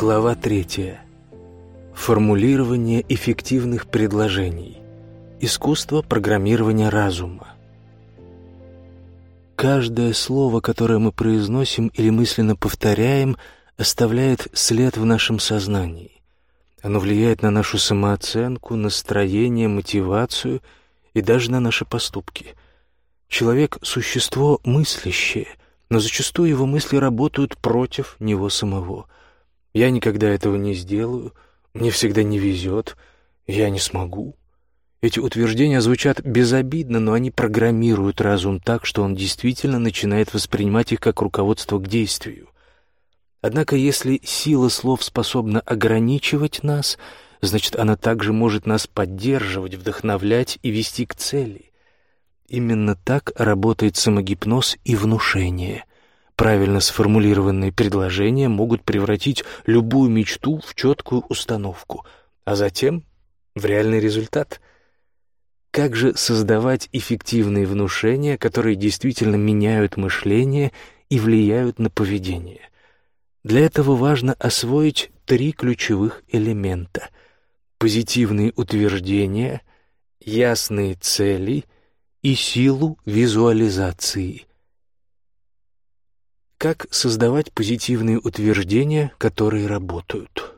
Глава третья. Формулирование эффективных предложений. Искусство программирования разума. Каждое слово, которое мы произносим или мысленно повторяем, оставляет след в нашем сознании. Оно влияет на нашу самооценку, настроение, мотивацию и даже на наши поступки. Человек — существо мыслящее, но зачастую его мысли работают против него самого — я никогда этого не сделаю, мне всегда не везет, я не смогу. Эти утверждения звучат безобидно, но они программируют разум так, что он действительно начинает воспринимать их как руководство к действию. Однако если сила слов способна ограничивать нас, значит, она также может нас поддерживать, вдохновлять и вести к цели. Именно так работает самогипноз и внушение. Правильно сформулированные предложения могут превратить любую мечту в четкую установку, а затем в реальный результат. Как же создавать эффективные внушения, которые действительно меняют мышление и влияют на поведение? Для этого важно освоить три ключевых элемента — позитивные утверждения, ясные цели и силу визуализации — как создавать позитивные утверждения, которые работают?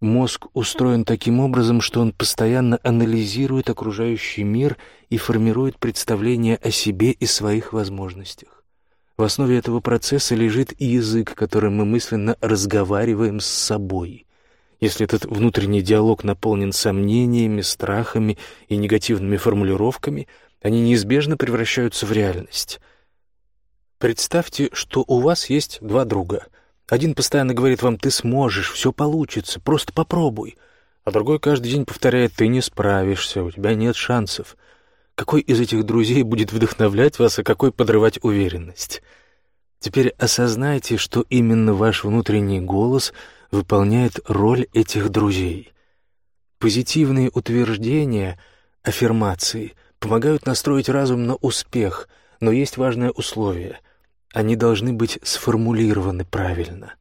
Мозг устроен таким образом, что он постоянно анализирует окружающий мир и формирует представление о себе и своих возможностях. В основе этого процесса лежит и язык, которым мы мысленно разговариваем с собой. Если этот внутренний диалог наполнен сомнениями, страхами и негативными формулировками, они неизбежно превращаются в реальность — Представьте, что у вас есть два друга. Один постоянно говорит вам «ты сможешь, все получится, просто попробуй», а другой каждый день повторяет «ты не справишься, у тебя нет шансов». Какой из этих друзей будет вдохновлять вас, а какой подрывать уверенность? Теперь осознайте, что именно ваш внутренний голос выполняет роль этих друзей. Позитивные утверждения, аффирмации помогают настроить разум на успех, но есть важное условие — они должны быть сформулированы правильно.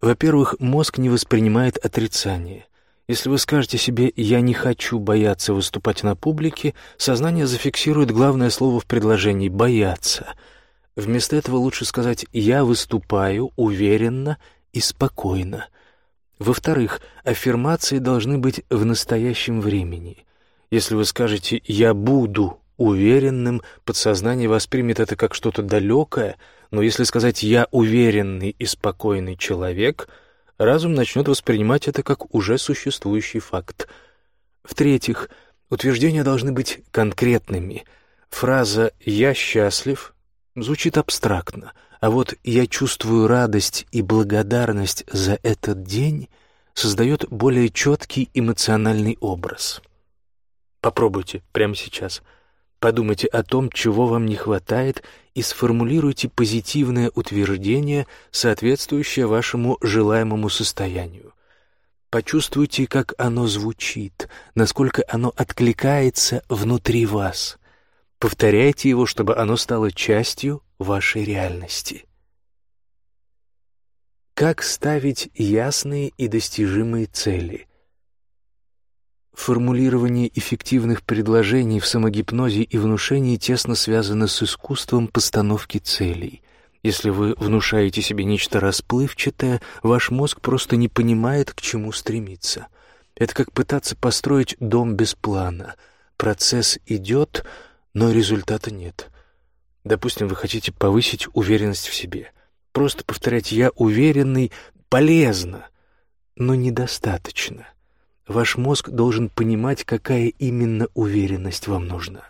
Во-первых, мозг не воспринимает отрицание. Если вы скажете себе «я не хочу бояться выступать на публике», сознание зафиксирует главное слово в предложении «бояться». Вместо этого лучше сказать «я выступаю уверенно и спокойно». Во-вторых, аффирмации должны быть в настоящем времени. Если вы скажете «я буду уверенным, подсознание воспримет это как что-то далекое, но если сказать «я уверенный и спокойный человек», разум начнет воспринимать это как уже существующий факт. В-третьих, утверждения должны быть конкретными. Фраза «я счастлив» звучит абстрактно, а вот «я чувствую радость и благодарность за этот день» создает более четкий эмоциональный образ. Попробуйте прямо сейчас – Подумайте о том, чего вам не хватает, и сформулируйте позитивное утверждение, соответствующее вашему желаемому состоянию. Почувствуйте, как оно звучит, насколько оно откликается внутри вас. Повторяйте его, чтобы оно стало частью вашей реальности. Как ставить ясные и достижимые цели – Формулирование эффективных предложений в самогипнозе и внушении тесно связано с искусством постановки целей. Если вы внушаете себе нечто расплывчатое, ваш мозг просто не понимает, к чему стремиться. Это как пытаться построить дом без плана. Процесс идет, но результата нет. Допустим, вы хотите повысить уверенность в себе. Просто повторять «я уверенный» полезно, но недостаточно. Ваш мозг должен понимать, какая именно уверенность вам нужна.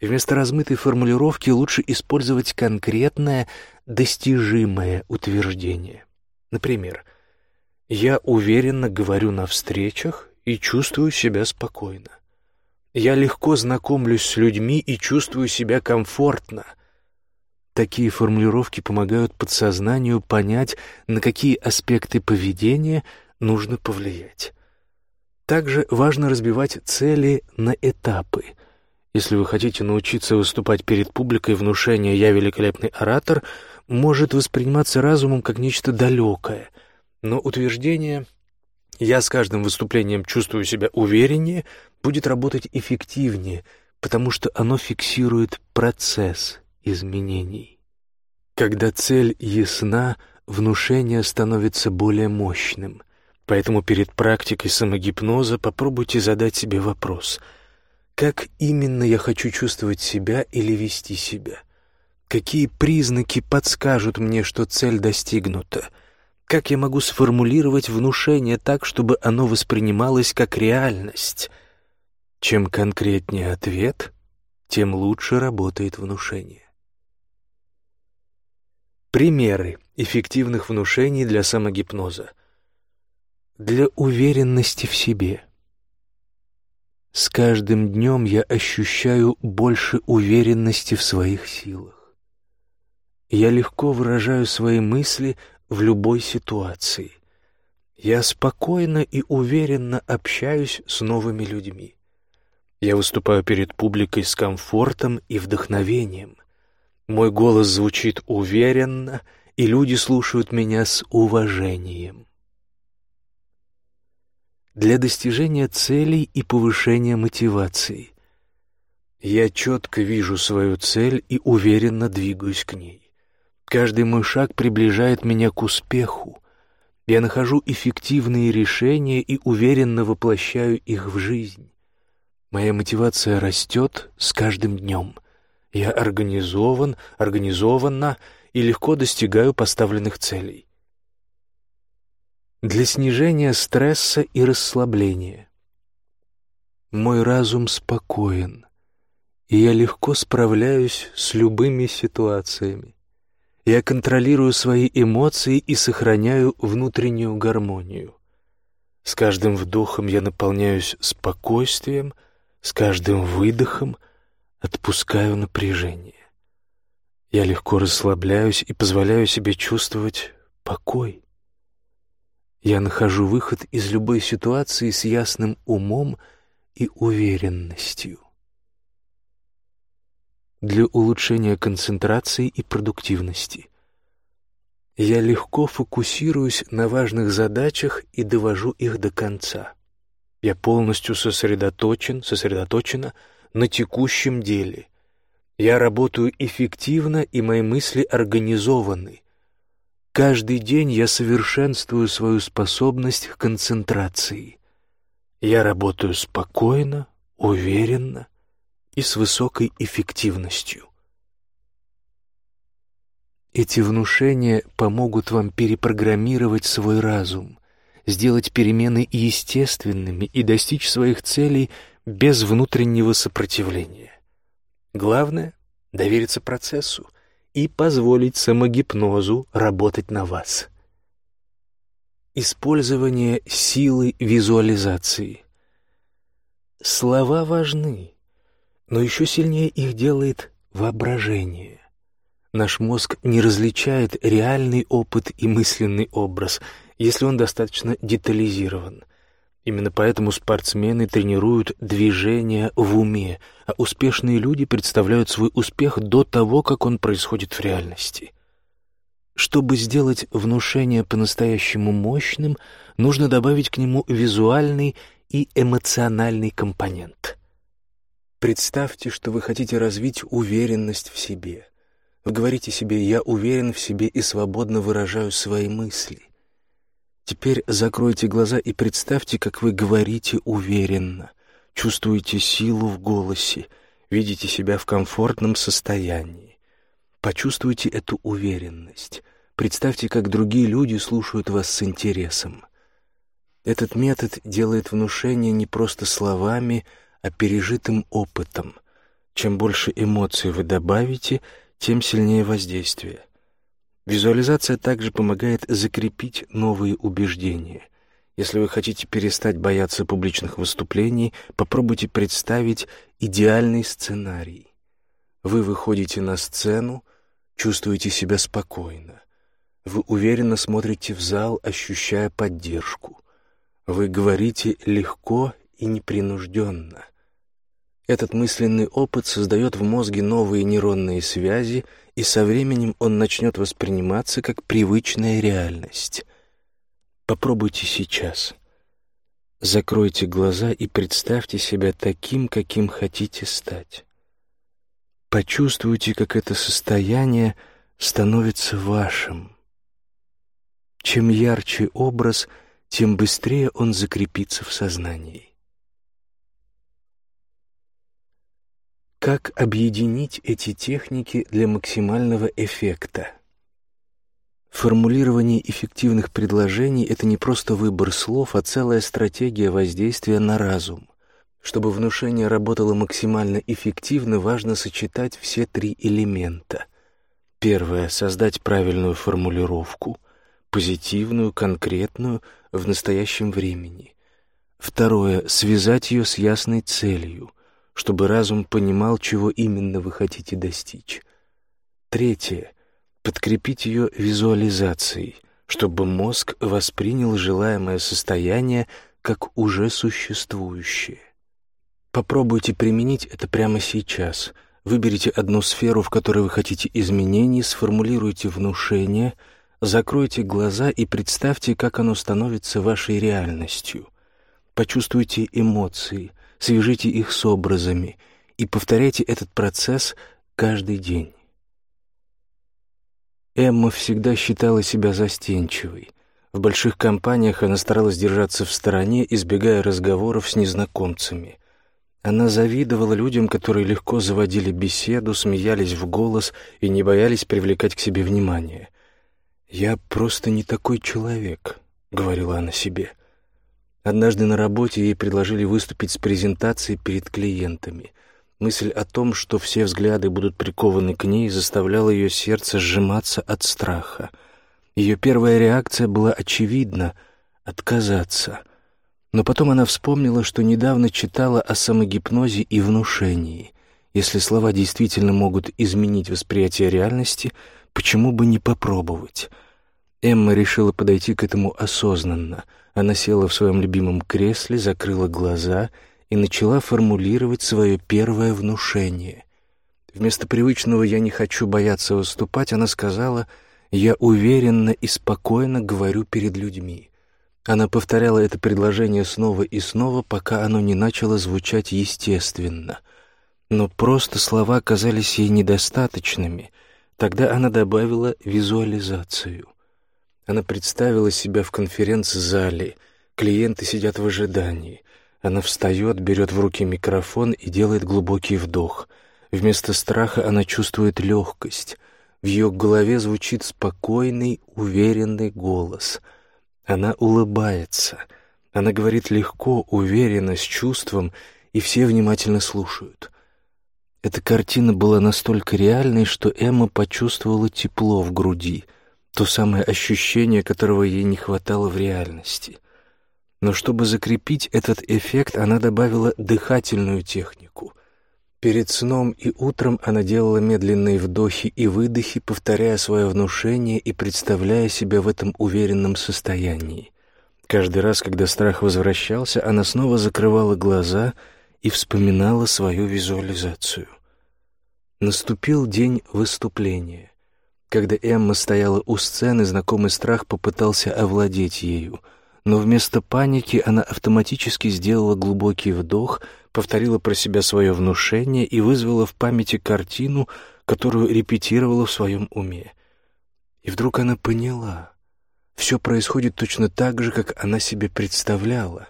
Вместо размытой формулировки лучше использовать конкретное, достижимое утверждение. Например, «Я уверенно говорю на встречах и чувствую себя спокойно». «Я легко знакомлюсь с людьми и чувствую себя комфортно». Такие формулировки помогают подсознанию понять, на какие аспекты поведения нужно повлиять. Также важно разбивать цели на этапы. Если вы хотите научиться выступать перед публикой, внушение «я великолепный оратор» может восприниматься разумом как нечто далекое. Но утверждение «я с каждым выступлением чувствую себя увереннее» будет работать эффективнее, потому что оно фиксирует процесс изменений. Когда цель ясна, внушение становится более мощным. Поэтому перед практикой самогипноза попробуйте задать себе вопрос – как именно я хочу чувствовать себя или вести себя? Какие признаки подскажут мне, что цель достигнута? Как я могу сформулировать внушение так, чтобы оно воспринималось как реальность? Чем конкретнее ответ, тем лучше работает внушение. Примеры эффективных внушений для самогипноза. Для уверенности в себе – с каждым днем я ощущаю больше уверенности в своих силах. Я легко выражаю свои мысли в любой ситуации. Я спокойно и уверенно общаюсь с новыми людьми. Я выступаю перед публикой с комфортом и вдохновением. Мой голос звучит уверенно, и люди слушают меня с уважением для достижения целей и повышения мотивации. Я четко вижу свою цель и уверенно двигаюсь к ней. Каждый мой шаг приближает меня к успеху. Я нахожу эффективные решения и уверенно воплощаю их в жизнь. Моя мотивация растет с каждым днем. Я организован, организованно и легко достигаю поставленных целей для снижения стресса и расслабления. Мой разум спокоен, и я легко справляюсь с любыми ситуациями. Я контролирую свои эмоции и сохраняю внутреннюю гармонию. С каждым вдохом я наполняюсь спокойствием, с каждым выдохом отпускаю напряжение. Я легко расслабляюсь и позволяю себе чувствовать покой. Я нахожу выход из любой ситуации с ясным умом и уверенностью. Для улучшения концентрации и продуктивности я легко фокусируюсь на важных задачах и довожу их до конца. Я полностью сосредоточен, сосредоточена на текущем деле. Я работаю эффективно, и мои мысли организованы — Каждый день я совершенствую свою способность к концентрации. Я работаю спокойно, уверенно и с высокой эффективностью. Эти внушения помогут вам перепрограммировать свой разум, сделать перемены естественными и достичь своих целей без внутреннего сопротивления. Главное — довериться процессу — и позволить самогипнозу работать на вас. Использование силы визуализации. Слова важны, но еще сильнее их делает воображение. Наш мозг не различает реальный опыт и мысленный образ, если он достаточно детализирован. Именно поэтому спортсмены тренируют движения в уме, а успешные люди представляют свой успех до того, как он происходит в реальности. Чтобы сделать внушение по-настоящему мощным, нужно добавить к нему визуальный и эмоциональный компонент. Представьте, что вы хотите развить уверенность в себе. Вы говорите себе «я уверен в себе и свободно выражаю свои мысли». Теперь закройте глаза и представьте, как вы говорите уверенно, чувствуете силу в голосе, видите себя в комфортном состоянии. Почувствуйте эту уверенность. Представьте, как другие люди слушают вас с интересом. Этот метод делает внушение не просто словами, а пережитым опытом. Чем больше эмоций вы добавите, тем сильнее воздействие. Визуализация также помогает закрепить новые убеждения. Если вы хотите перестать бояться публичных выступлений, попробуйте представить идеальный сценарий. Вы выходите на сцену, чувствуете себя спокойно. Вы уверенно смотрите в зал, ощущая поддержку. Вы говорите легко и непринужденно. Этот мысленный опыт создает в мозге новые нейронные связи, и со временем он начнет восприниматься как привычная реальность. Попробуйте сейчас. Закройте глаза и представьте себя таким, каким хотите стать. Почувствуйте, как это состояние становится вашим. Чем ярче образ, тем быстрее он закрепится в сознании. Как объединить эти техники для максимального эффекта? Формулирование эффективных предложений — это не просто выбор слов, а целая стратегия воздействия на разум. Чтобы внушение работало максимально эффективно, важно сочетать все три элемента. Первое — создать правильную формулировку, позитивную, конкретную, в настоящем времени. Второе — связать ее с ясной целью, чтобы разум понимал, чего именно вы хотите достичь. Третье — подкрепить ее визуализацией, чтобы мозг воспринял желаемое состояние как уже существующее. Попробуйте применить это прямо сейчас. Выберите одну сферу, в которой вы хотите изменений, сформулируйте внушение, закройте глаза и представьте, как оно становится вашей реальностью. Почувствуйте эмоции, свяжите их с образами и повторяйте этот процесс каждый день. Эмма всегда считала себя застенчивой. В больших компаниях она старалась держаться в стороне, избегая разговоров с незнакомцами. Она завидовала людям, которые легко заводили беседу, смеялись в голос и не боялись привлекать к себе внимание. «Я просто не такой человек», — говорила она себе. Однажды на работе ей предложили выступить с презентацией перед клиентами. Мысль о том, что все взгляды будут прикованы к ней, заставляла ее сердце сжиматься от страха. Ее первая реакция была очевидна — отказаться. Но потом она вспомнила, что недавно читала о самогипнозе и внушении. Если слова действительно могут изменить восприятие реальности, почему бы не попробовать? Эмма решила подойти к этому осознанно. Она села в своем любимом кресле, закрыла глаза — и начала формулировать свое первое внушение. Вместо привычного «я не хочу бояться выступать» она сказала «я уверенно и спокойно говорю перед людьми». Она повторяла это предложение снова и снова, пока оно не начало звучать естественно. Но просто слова казались ей недостаточными. Тогда она добавила визуализацию. Она представила себя в конференц-зале. Клиенты сидят в ожидании. Она встает, берет в руки микрофон и делает глубокий вдох. Вместо страха она чувствует легкость. В ее голове звучит спокойный, уверенный голос. Она улыбается. Она говорит легко, уверенно, с чувством, и все внимательно слушают. Эта картина была настолько реальной, что Эмма почувствовала тепло в груди, то самое ощущение, которого ей не хватало в реальности — но чтобы закрепить этот эффект, она добавила дыхательную технику. Перед сном и утром она делала медленные вдохи и выдохи, повторяя свое внушение и представляя себя в этом уверенном состоянии. Каждый раз, когда страх возвращался, она снова закрывала глаза и вспоминала свою визуализацию. Наступил день выступления. Когда Эмма стояла у сцены, знакомый страх попытался овладеть ею — но вместо паники она автоматически сделала глубокий вдох, повторила про себя свое внушение и вызвала в памяти картину, которую репетировала в своем уме. И вдруг она поняла. Все происходит точно так же, как она себе представляла.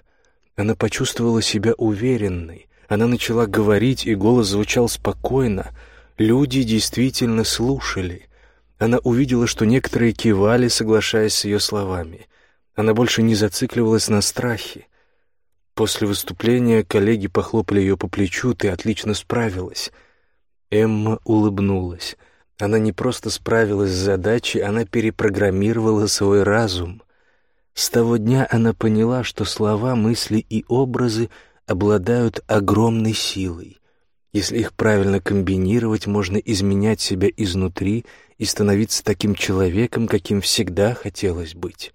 Она почувствовала себя уверенной. Она начала говорить, и голос звучал спокойно. Люди действительно слушали. Она увидела, что некоторые кивали, соглашаясь с ее словами. Она больше не зацикливалась на страхе. После выступления коллеги похлопали ее по плечу, «Ты отлично справилась». Эмма улыбнулась. Она не просто справилась с задачей, она перепрограммировала свой разум. С того дня она поняла, что слова, мысли и образы обладают огромной силой. Если их правильно комбинировать, можно изменять себя изнутри и становиться таким человеком, каким всегда хотелось быть.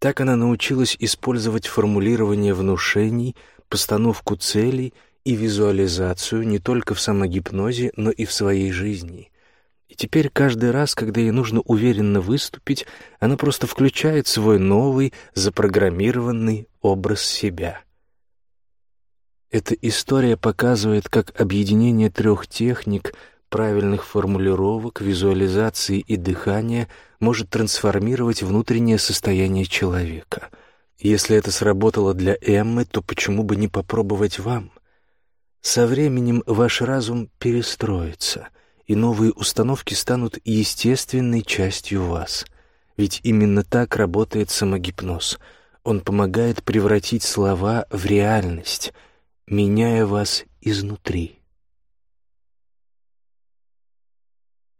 Так она научилась использовать формулирование внушений, постановку целей и визуализацию не только в самогипнозе, но и в своей жизни. И теперь каждый раз, когда ей нужно уверенно выступить, она просто включает свой новый, запрограммированный образ себя. Эта история показывает, как объединение трех техник — правильных формулировок, визуализации и дыхания может трансформировать внутреннее состояние человека. Если это сработало для Эммы, то почему бы не попробовать вам? Со временем ваш разум перестроится, и новые установки станут естественной частью вас. Ведь именно так работает самогипноз. Он помогает превратить слова в реальность, меняя вас изнутри.